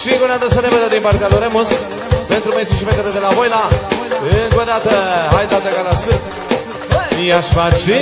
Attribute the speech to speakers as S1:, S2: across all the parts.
S1: Și încă o dată să ne vedem din partea lui Remus Pentru băieții și fetele de la Voila. Încă o dată, hai dată ca la sânt I-aș face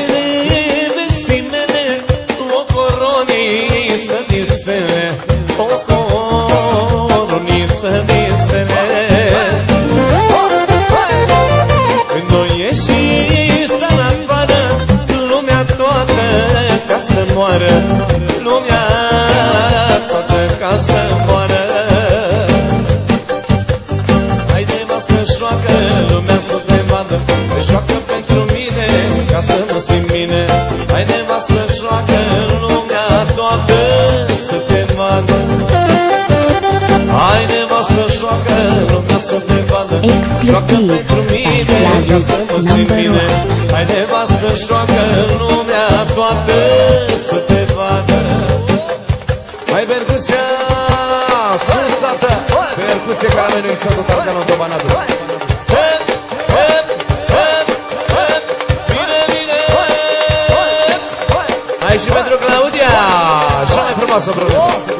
S1: mine
S2: by
S1: ca
S2: Flavius
S1: să mă simt
S2: number
S1: bine.
S2: one.
S1: Haide mă să joacă lumea toată să te vadă. Hai percuția Sus, tată Percuție care noi nu există tot arganul de banadul Hep, hep, hep, hep Bine, bine. Hai și pentru Claudia Cea mai frumoasă producție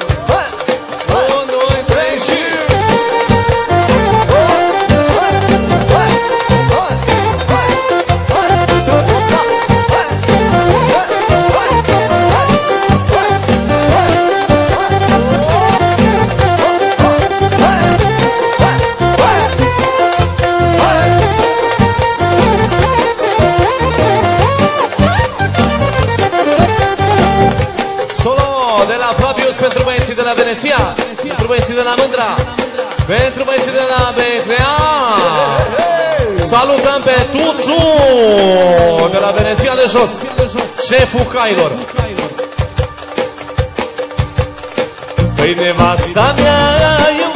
S1: de la Fabius pentru băieții de la Veneția Pentru băieții de la Mândra Pentru băieții de la Becrea. Salutăm pe Tuțu De la Veneția de jos Șeful cailor. Păi nevasta mea e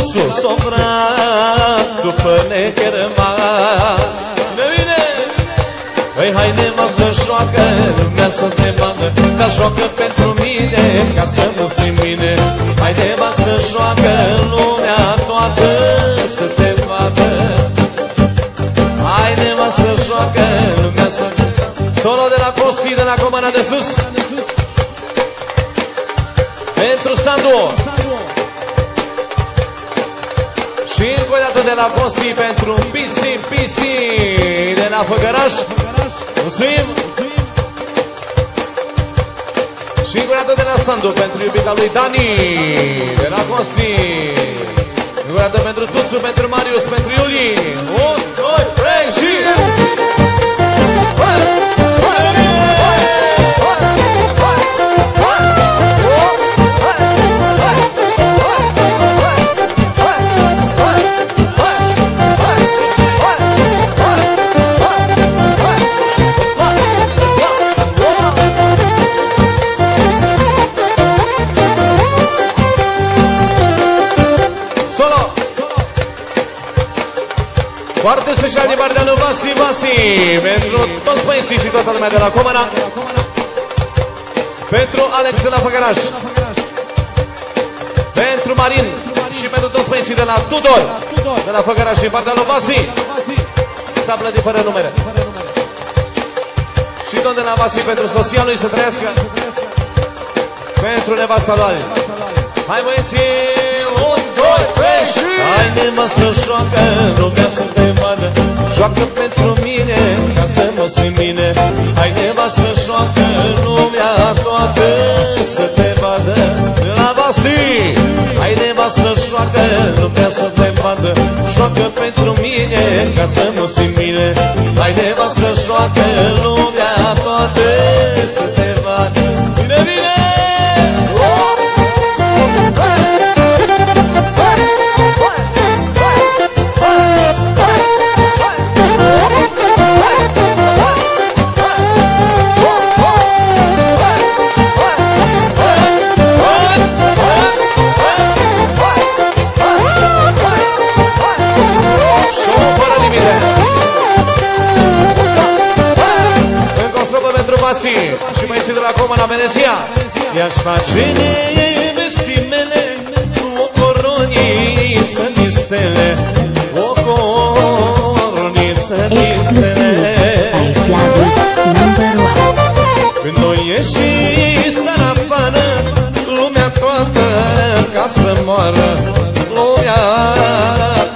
S1: De la Dusu Sobrac după Necherman De bine Păi haide mă să joacă Lumea să te vadă Dar joacă pentru mine Ca să mă simt bine Haide mă să joacă de la Costi pentru Pisi Pisi de la Făgăraș Mulțumim. Și încă o dată de la Sandu pentru iubita lui Dani de la Costi Încă o dată pentru Tuțu, pentru Marius, pentru Iuli Un, doi, trei și... Solo! Lui Vasi Vasi Pentru toți băieții și toată lumea de la Comana. Pentru Alex de la Făgăraș. Pentru Marin Și pentru toți băieții de la Tudor De la Făgăraș și din partea lui Vasi. Sablă de fără numere. Și tot de la Vasi pentru soția lui să trăiască. Pentru nevasta lui Hai băieții, un, doi, trei și... Haide mă să joacă, lumea să te vadă Joacă pentru joacă, lumea să te vadă. Joacă pentru mine, ca să mă simt bine. Haide mă să joacă, lumea toată să te acum la Veneția. I-aș face vestimele O coroniță din stele. O coroniță din
S2: Exclusiv
S1: stele
S2: by Flavius number one.
S1: Când o ieși seara afară Lumea toată ca să moară. Lumea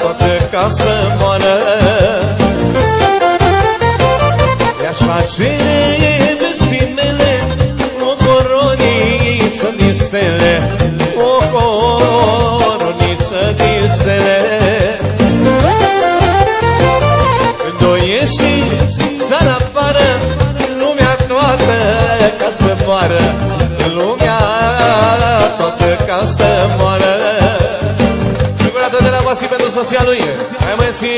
S1: toată ca să moară. I-aș face soția lui. Hai mai zi,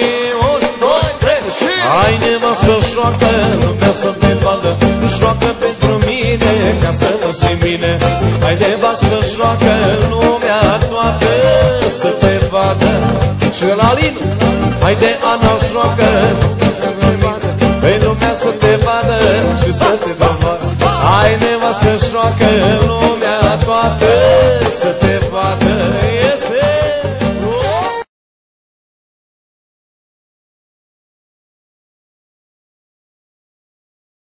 S1: un, doi, trei și Hai nevastă joacă, lumea să te vadă. Joacă pentru mine, ca să mă simt bine Hai nevastă joacă, lumea toată să te vadă. Și de la Alin, Haide Ana joacă